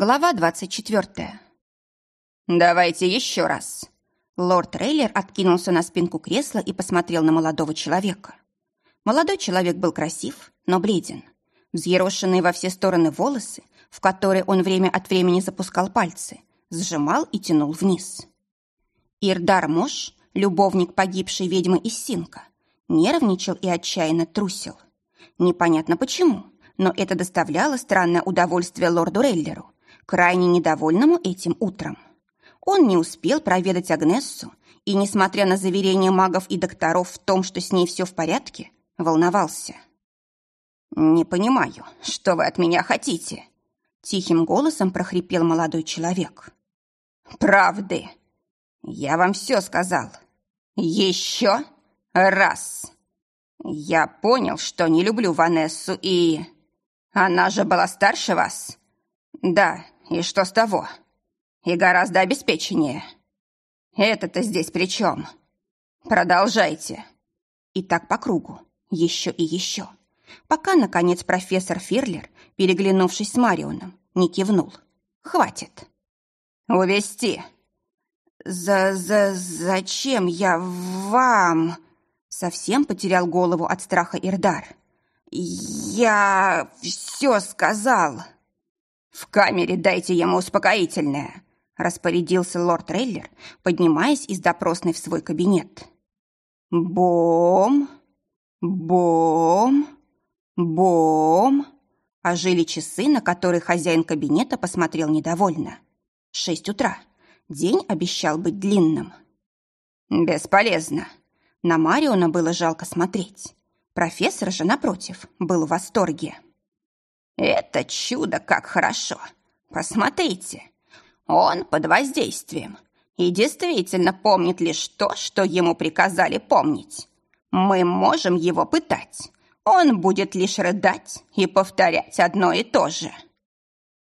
Глава двадцать четвертая. «Давайте еще раз». Лорд Рейлер откинулся на спинку кресла и посмотрел на молодого человека. Молодой человек был красив, но бледен. Взъерошенные во все стороны волосы, в которые он время от времени запускал пальцы, сжимал и тянул вниз. Ирдар Мош, любовник погибшей ведьмы из Синка, нервничал и отчаянно трусил. Непонятно почему, но это доставляло странное удовольствие лорду Рейлеру, крайне недовольному этим утром. Он не успел проведать Агнессу и, несмотря на заверения магов и докторов в том, что с ней все в порядке, волновался. «Не понимаю, что вы от меня хотите?» Тихим голосом прохрипел молодой человек. «Правды! Я вам все сказал. Еще раз! Я понял, что не люблю Ванессу и... Она же была старше вас? Да, и что с того? И гораздо обеспеченнее. Это-то здесь при чем? Продолжайте. И так по кругу. Еще и еще. Пока, наконец, профессор Фирлер, переглянувшись с Марионом, не кивнул. Хватит. Увести. За-за... Зачем я вам? Совсем потерял голову от страха Ирдар. Я все сказал. «В камере дайте ему успокоительное», — распорядился лорд Рейлер, поднимаясь из допросной в свой кабинет. «Бом! Бом! Бом!» Ожили часы, на которые хозяин кабинета посмотрел недовольно. Шесть утра. День обещал быть длинным. «Бесполезно». На Мариона было жалко смотреть. Профессор же, напротив, был в восторге. Это чудо как хорошо. Посмотрите. Он под воздействием и действительно помнит лишь то, что ему приказали помнить. Мы можем его пытать. Он будет лишь рыдать и повторять одно и то же.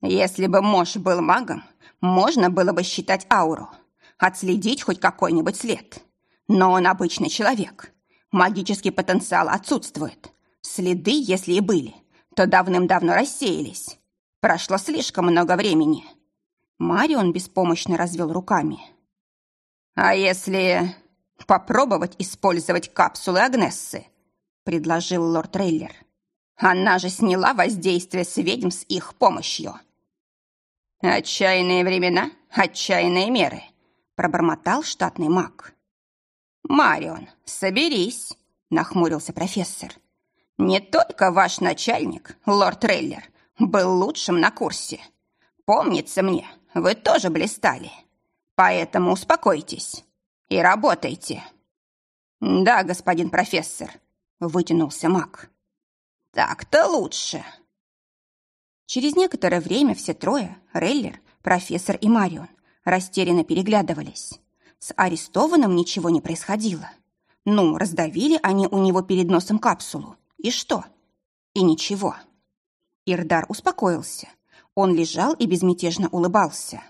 Если бы Мош был магом, можно было бы считать ауру, отследить хоть какой-нибудь след. Но он обычный человек. Магический потенциал отсутствует. Следы, если и были, то давным-давно рассеялись. Прошло слишком много времени. Марион беспомощно развел руками. «А если попробовать использовать капсулы Агнессы?» предложил лорд Трейлер. «Она же сняла воздействие с ведьм с их помощью». «Отчаянные времена, отчаянные меры», пробормотал штатный маг. «Марион, соберись», нахмурился профессор. Не только ваш начальник, лорд Рейлер, был лучшим на курсе. Помнится мне, вы тоже блистали. Поэтому успокойтесь и работайте. Да, господин профессор, вытянулся маг. Так-то лучше. Через некоторое время все трое, Рейлер, профессор и Марион, растерянно переглядывались. С арестованным ничего не происходило. Ну, раздавили они у него перед носом капсулу. И что? И ничего. Ирдар успокоился. Он лежал и безмятежно улыбался.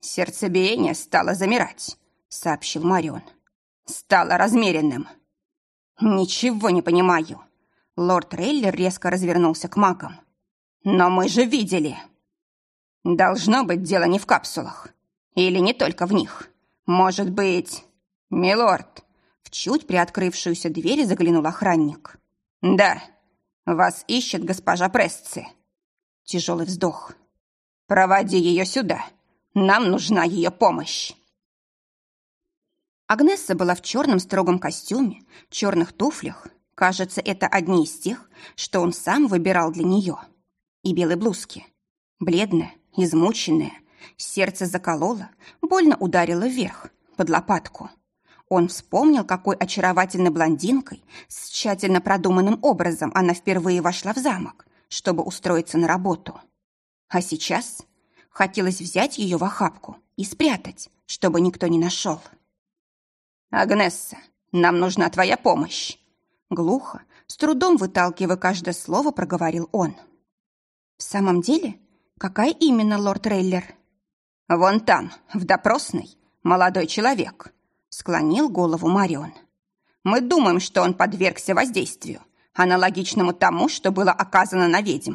«Сердцебиение стало замирать», — сообщил Марион. «Стало размеренным». «Ничего не понимаю». Лорд Рейлер резко развернулся к магам. «Но мы же видели». «Должно быть дело не в капсулах. Или не только в них. Может быть...» «Милорд!» В чуть приоткрывшуюся дверь заглянул охранник. «Да, вас ищет госпожа Пресци». Тяжелый вздох. «Проводи ее сюда. Нам нужна ее помощь». Агнесса была в черном строгом костюме, черных туфлях. Кажется, это одни из тех, что он сам выбирал для нее. И белой блузки. Бледная, измученная, сердце закололо, больно ударило вверх, под лопатку. Он вспомнил, какой очаровательной блондинкой с тщательно продуманным образом она впервые вошла в замок, чтобы устроиться на работу. А сейчас хотелось взять ее в охапку и спрятать, чтобы никто не нашел. «Агнесса, нам нужна твоя помощь!» Глухо, с трудом выталкивая каждое слово, проговорил он. «В самом деле, какая именно, лорд Рейлер?» «Вон там, в допросной, молодой человек», склонил голову Марион. Мы думаем, что он подвергся воздействию, аналогичному тому, что было оказано на ведьм.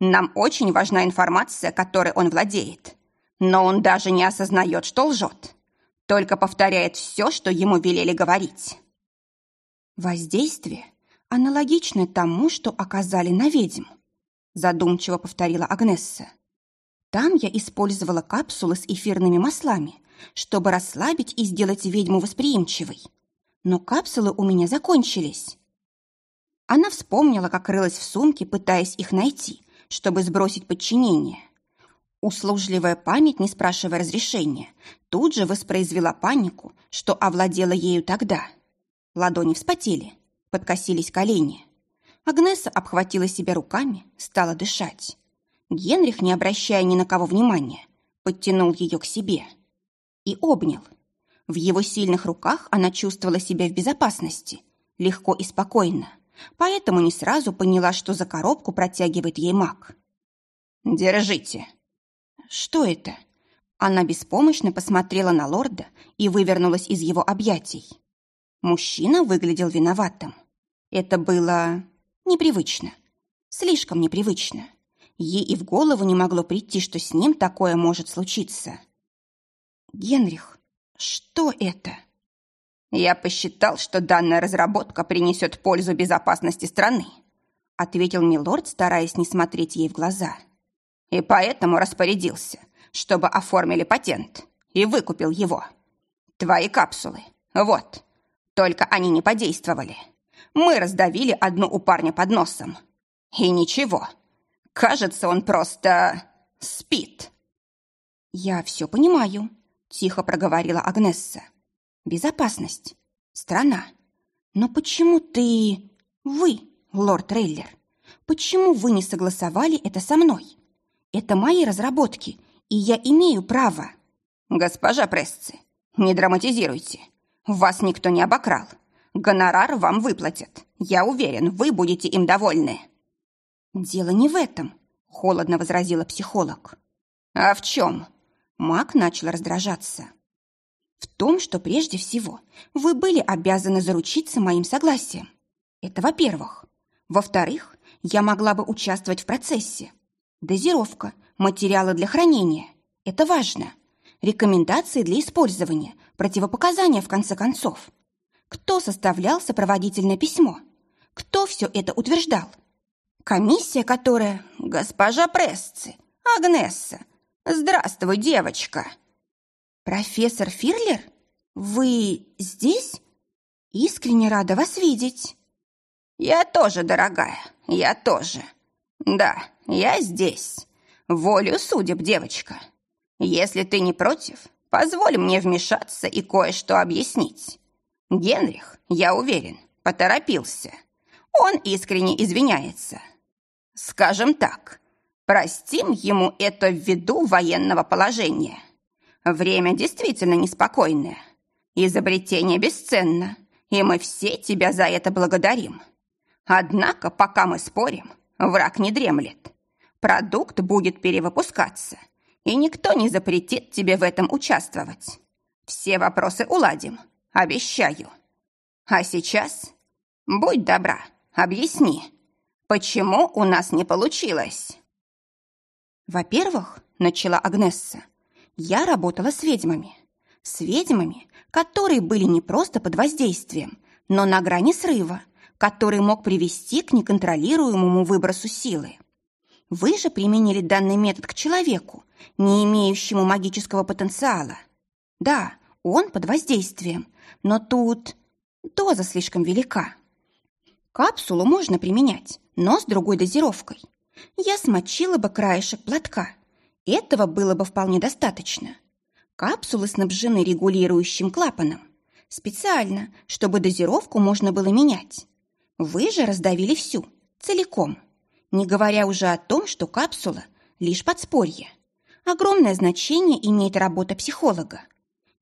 Нам очень важна информация, которой он владеет. Но он даже не осознает, что лжет. Только повторяет все, что ему велели говорить. Воздействие аналогичное тому, что оказали на ведьм, задумчиво повторила Агнесса. Там я использовала капсулы с эфирными маслами, чтобы расслабить и сделать ведьму восприимчивой. Но капсулы у меня закончились. Она вспомнила, как рылась в сумке, пытаясь их найти, чтобы сбросить подчинение. Услужливая память, не спрашивая разрешения, тут же воспроизвела панику, что овладела ею тогда. Ладони вспотели, подкосились колени. Агнеса обхватила себя руками, стала дышать. Генрих, не обращая ни на кого внимания, подтянул ее к себе и обнял. В его сильных руках она чувствовала себя в безопасности, легко и спокойно, поэтому не сразу поняла, что за коробку протягивает ей маг. «Держите!» «Что это?» Она беспомощно посмотрела на лорда и вывернулась из его объятий. Мужчина выглядел виноватым. Это было непривычно. Слишком непривычно. Ей и в голову не могло прийти, что с ним такое может случиться. «Генрих, что это?» «Я посчитал, что данная разработка принесет пользу безопасности страны», ответил милорд, стараясь не смотреть ей в глаза. «И поэтому распорядился, чтобы оформили патент и выкупил его. Твои капсулы, вот, только они не подействовали. Мы раздавили одну у парня под носом. И ничего, Кажется, он просто спит. Я все понимаю, тихо проговорила Агнесса. Безопасность. Страна. Но почему ты... Вы, лорд Рейлер, почему вы не согласовали это со мной? Это мои разработки, и я имею право. Госпожа Прессы, не драматизируйте. Вас никто не обокрал. Гонорар вам выплатят. Я уверен, вы будете им довольны. «Дело не в этом», — холодно возразила психолог. «А в чем?» Мак начал раздражаться. «В том, что прежде всего вы были обязаны заручиться моим согласием. Это во-первых. Во-вторых, я могла бы участвовать в процессе. Дозировка, материалы для хранения – это важно. Рекомендации для использования, противопоказания, в конце концов. Кто составлял сопроводительное письмо? Кто все это утверждал? Комиссия, которая... Госпожа Прессы, Агнесса. Здравствуй, девочка. Профессор Фирлер? Вы здесь? Искренне рада вас видеть. Я тоже, дорогая, я тоже. Да, я здесь. Волю судеб, девочка. Если ты не против, позволь мне вмешаться и кое-что объяснить. Генрих, я уверен, поторопился. Он искренне извиняется. Скажем так, простим ему это ввиду военного положения. Время действительно неспокойное. Изобретение бесценно, и мы все тебя за это благодарим. Однако, пока мы спорим, враг не дремлет. Продукт будет перевыпускаться, и никто не запретит тебе в этом участвовать. Все вопросы уладим, обещаю. А сейчас, будь добра, объясни, Почему у нас не получилось?» «Во-первых, — начала Агнесса, — я работала с ведьмами. С ведьмами, которые были не просто под воздействием, но на грани срыва, который мог привести к неконтролируемому выбросу силы. Вы же применили данный метод к человеку, не имеющему магического потенциала. Да, он под воздействием, но тут доза слишком велика. Капсулу можно применять, но с другой дозировкой. Я смочила бы краешек платка. Этого было бы вполне достаточно. Капсулы снабжены регулирующим клапаном. Специально, чтобы дозировку можно было менять. Вы же раздавили всю, целиком. Не говоря уже о том, что капсула – лишь подспорье. Огромное значение имеет работа психолога.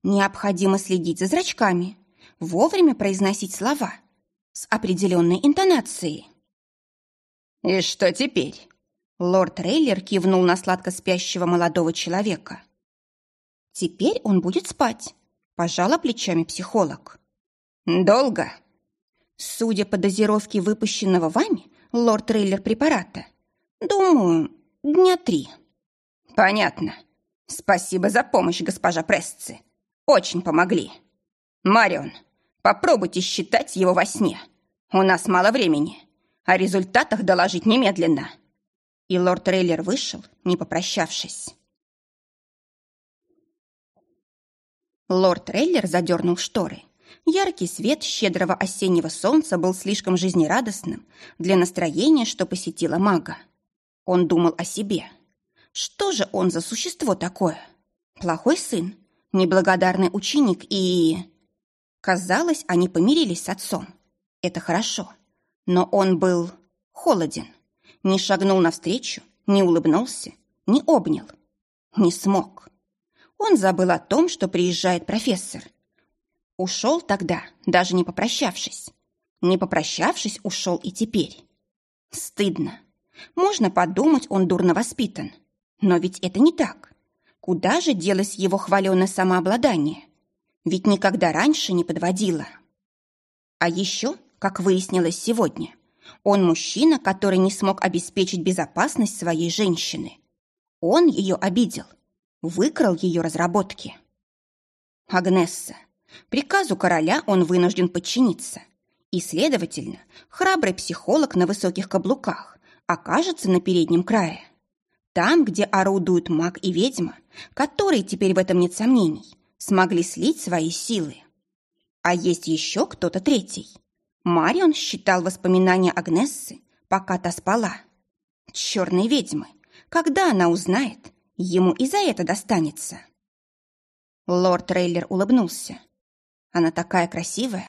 Необходимо следить за зрачками, вовремя произносить слова – с определенной интонацией. «И что теперь?» Лорд Рейлер кивнул на сладко спящего молодого человека. «Теперь он будет спать», – пожала плечами психолог. «Долго?» «Судя по дозировке выпущенного вами, лорд Рейлер препарата, Думаю, дня три. Понятно. Спасибо за помощь, госпожа Прессы. Очень помогли. Марион, попробуйте считать его во сне. У нас мало времени. О результатах доложить немедленно. И лорд Рейлер вышел, не попрощавшись. Лорд Рейлер задернул шторы. Яркий свет щедрого осеннего солнца был слишком жизнерадостным для настроения, что посетило мага. Он думал о себе. Что же он за существо такое? Плохой сын, неблагодарный ученик и... Казалось, они помирились с отцом. Это хорошо. Но он был холоден. Не шагнул навстречу, не улыбнулся, не обнял. Не смог. Он забыл о том, что приезжает профессор. Ушел тогда, даже не попрощавшись. Не попрощавшись, ушел и теперь. Стыдно. Можно подумать, он дурно воспитан. Но ведь это не так. Куда же делось его хваленое самообладание? Ведь никогда раньше не подводило. А еще, как выяснилось сегодня, он мужчина, который не смог обеспечить безопасность своей женщины. Он ее обидел, выкрал ее разработки. Агнесса. Приказу короля он вынужден подчиниться. И, следовательно, храбрый психолог на высоких каблуках окажется на переднем крае. Там, где орудуют маг и ведьма, которые, теперь в этом нет сомнений, смогли слить свои силы. А есть еще кто-то третий. Марион считал воспоминания Агнессы, пока та спала. Черной ведьмы. Когда она узнает, ему и за это достанется. Лорд Рейлер улыбнулся. Она такая красивая,